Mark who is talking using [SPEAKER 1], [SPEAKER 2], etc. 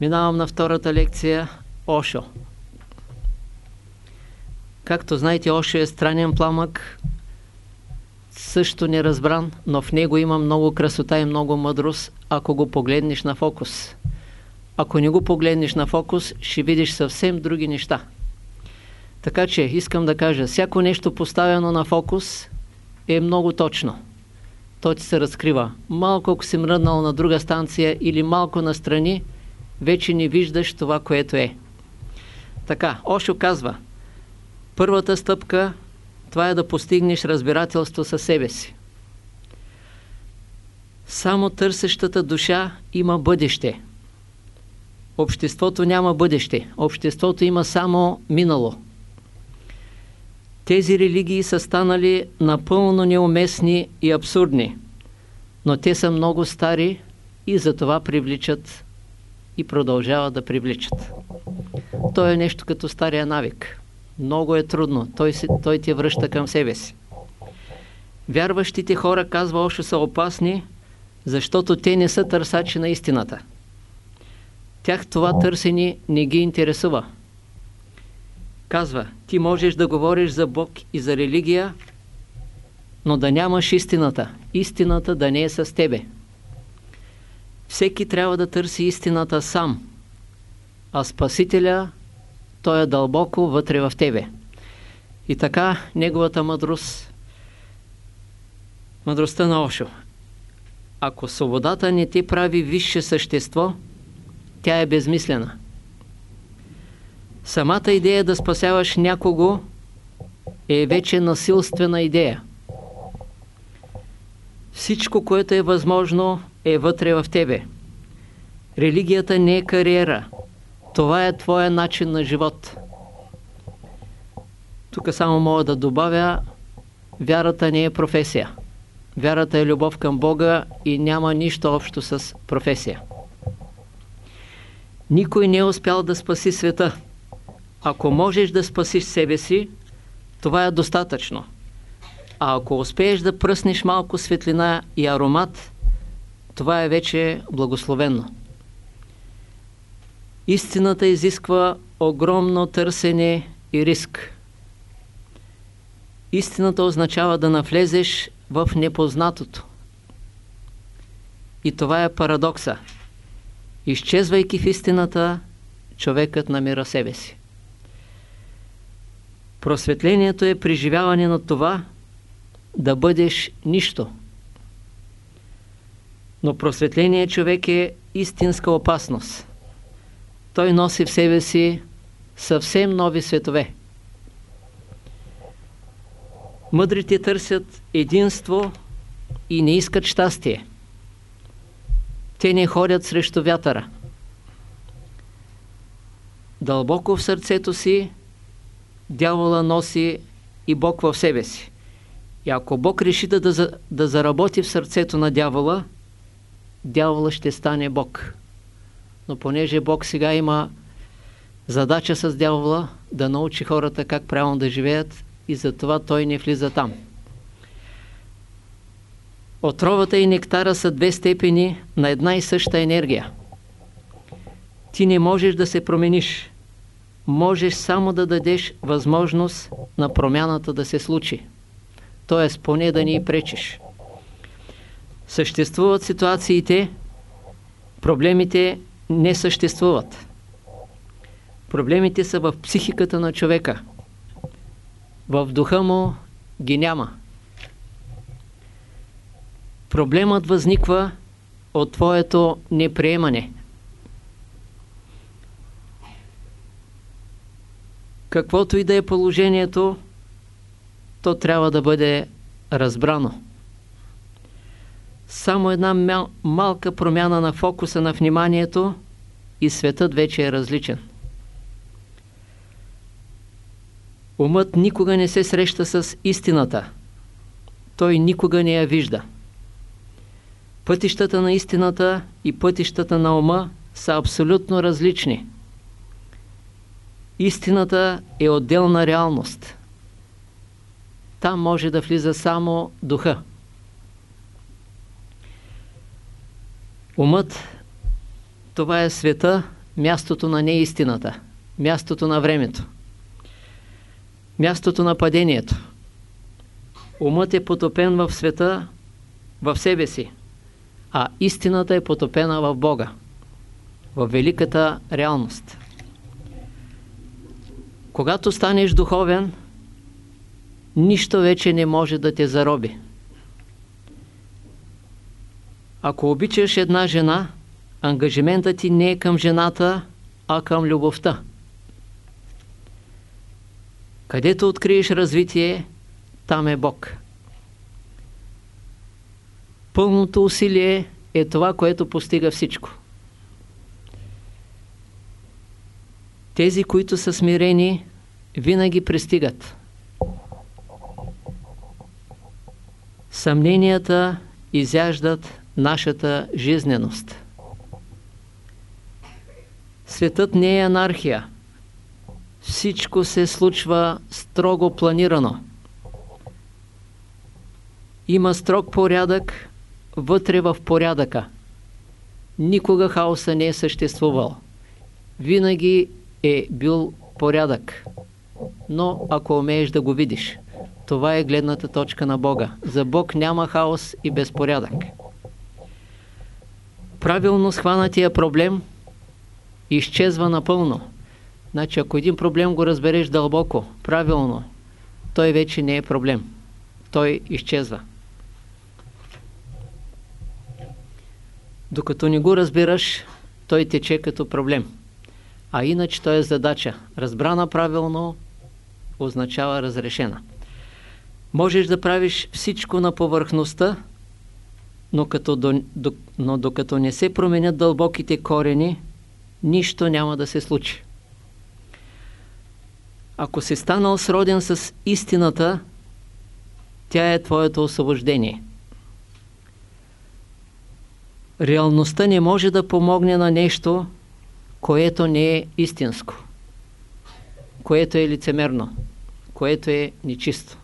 [SPEAKER 1] Минавам на втората лекция Ошо. Както знаете, Ошо е странен пламък, също неразбран, но в него има много красота и много мъдрост, ако го погледнеш на фокус. Ако не го погледнеш на фокус, ще видиш съвсем други неща. Така че искам да кажа, всяко нещо поставено на фокус е много точно. То ти се разкрива. Малко ако си мръднал на друга станция или малко настрани, вече не виждаш това, което е. Така, Ошо казва, първата стъпка, това е да постигнеш разбирателство със себе си. Само търсещата душа има бъдеще. Обществото няма бъдеще. Обществото има само минало. Тези религии са станали напълно неуместни и абсурдни, но те са много стари и затова привличат и продължават да привличат. То е нещо като стария навик. Много е трудно. Той, се, той те връща към себе си. Вярващите хора, казва още са опасни, защото те не са търсачи на истината. Тях това търсене не ги интересува. Казва, ти можеш да говориш за Бог и за религия, но да нямаш истината. Истината да не е с тебе. Всеки трябва да търси истината сам, а Спасителя, той е дълбоко вътре в тебе. И така, неговата мъдрост, мъдростта на Ошо. Ако свободата не ти прави висше същество, тя е безмислена. Самата идея да спасяваш някого е вече насилствена идея. Всичко, което е възможно, е вътре в тебе. Религията не е кариера. Това е твоя начин на живот. Тук само мога да добавя, вярата не е професия. Вярата е любов към Бога и няма нищо общо с професия. Никой не е успял да спаси света. Ако можеш да спасиш себе си, това е достатъчно. А ако успееш да пръснеш малко светлина и аромат, това е вече благословенно. Истината изисква огромно търсене и риск. Истината означава да навлезеш в непознатото. И това е парадокса. Изчезвайки в истината, човекът намира себе си. Просветлението е преживяване на това да бъдеш нищо. Но просветление човек е истинска опасност. Той носи в себе си съвсем нови светове. Мъдрите търсят единство и не искат щастие. Те не ходят срещу вятъра. Дълбоко в сърцето си дявола носи и Бог в себе си. И ако Бог реши да, да, да заработи в сърцето на дявола, дявола ще стане Бог. Но понеже Бог сега има задача с дявола да научи хората как правилно да живеят и затова той не влиза там. Отровата и нектара са две степени на една и съща енергия. Ти не можеш да се промениш. Можеш само да дадеш възможност на промяната да се случи. Тоест, поне да ни пречиш. Съществуват ситуациите, проблемите не съществуват. Проблемите са в психиката на човека. В духа му ги няма. Проблемът възниква от твоето неприемане. Каквото и да е положението, то трябва да бъде разбрано. Само една мал, малка промяна на фокуса на вниманието и светът вече е различен. Умът никога не се среща с истината. Той никога не я вижда. Пътищата на истината и пътищата на ума са абсолютно различни. Истината е отделна реалност. Там може да влиза само духа. Умът, това е света мястото на неистината, мястото на времето, мястото на падението. Умът е потопен в света, в себе си, а истината е потопена в Бога, в великата реалност. Когато станеш духовен, нищо вече не може да те зароби. Ако обичаш една жена, ангажиментът ти не е към жената, а към любовта. Където откриеш развитие, там е Бог. Пълното усилие е това, което постига всичко. Тези, които са смирени, винаги пристигат. Съмненията изяждат нашата жизненост. Светът не е анархия. Всичко се случва строго планирано. Има строг порядък вътре в порядъка. Никога хаоса не е съществувал. Винаги е бил порядък. Но ако умееш да го видиш, това е гледната точка на Бога. За Бог няма хаос и безпорядък. Правилно схванатия проблем изчезва напълно. Значи, ако един проблем го разбереш дълбоко, правилно, той вече не е проблем. Той изчезва. Докато не го разбираш, той тече като проблем. А иначе той е задача. Разбрана правилно означава разрешена. Можеш да правиш всичко на повърхността, но, като до, до, но докато не се променят дълбоките корени, нищо няма да се случи. Ако си станал сроден с истината, тя е твоето освобождение. Реалността не може да помогне на нещо, което не е истинско, което е лицемерно, което е нечисто.